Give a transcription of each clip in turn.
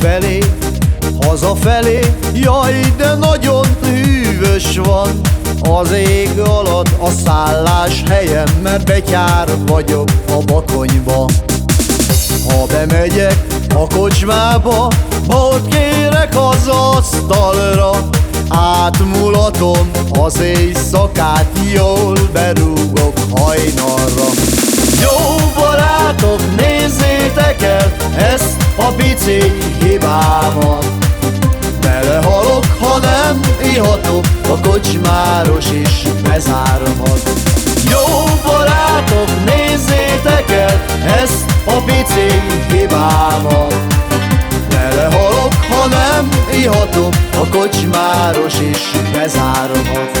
felé, hazafelé, jaj, de nagyon hűvös van az ég alatt a szállás helyem, mert betyár vagyok a bakonyba. Ha bemegyek a kocsmába, ott kérek az asztalra, átmulatom az éjszakát, jól berúgok hajnalra. Jó barátok, nézzétek el ezt a pici kocsmáros is bezárhat. Jó barátok, nézzétek el ezt a pici hibámat Belehalok, ha nem ihatok, a kocsmáros is bezárhat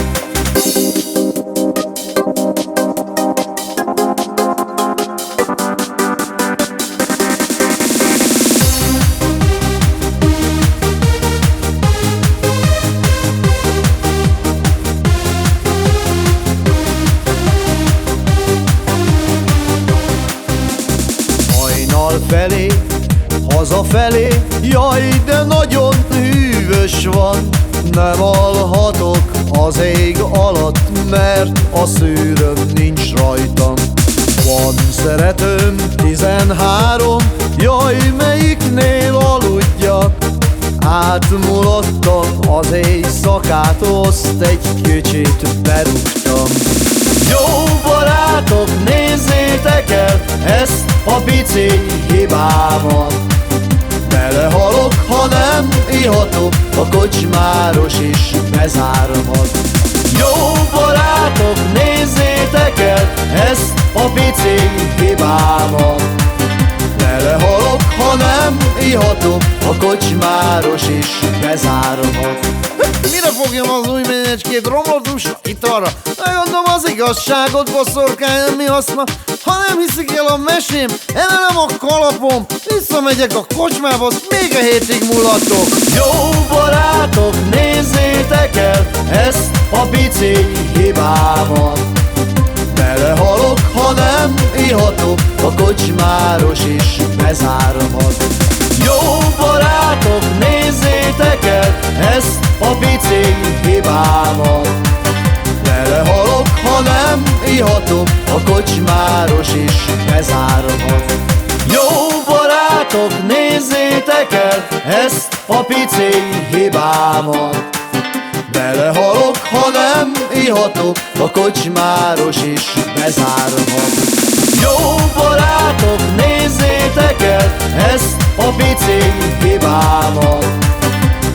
hajnal felé, hazafelé, jaj, de nagyon hűvös van, nem alhatok az ég alatt, mert a szűröm nincs rajtam. Van szeretőm tizenhárom, jaj, melyiknél aludjak? Átmulattam az éjszakát, oszt egy kicsit berúgtam. Jó a pici hibámat. Belehalok, ha nem ihatok, a kocsmáros is bezárhat. Jó barátok, nézzétek el ezt a pici hibámat. Belehalok, ha nem ihatok, a kocsmáros is bezárhat Mire fogjam az új ményecskét? Romlott itt arra? Megmondom az igazságot, boszorkány, mi haszna. Ha nem hiszik el a mesém, emelem a kalapom. Visszamegyek a kocsmába, még a hétig mulatok Jó barátok, nézzétek el ezt a pici hibámat. Belehalok, ha nem ihatok, a kocsmáros is bezárhat. Jó ihatok, a kocsmáros is bezárhat Jó barátok, nézzétek el ezt a pici hibámat. Belehalok, ha nem ihatok, a kocsmáros is bezárhat Jó barátok, nézzétek el ezt a pici hibámat.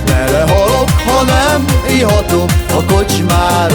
Belehalok, ha nem ihatok, a kocsmáros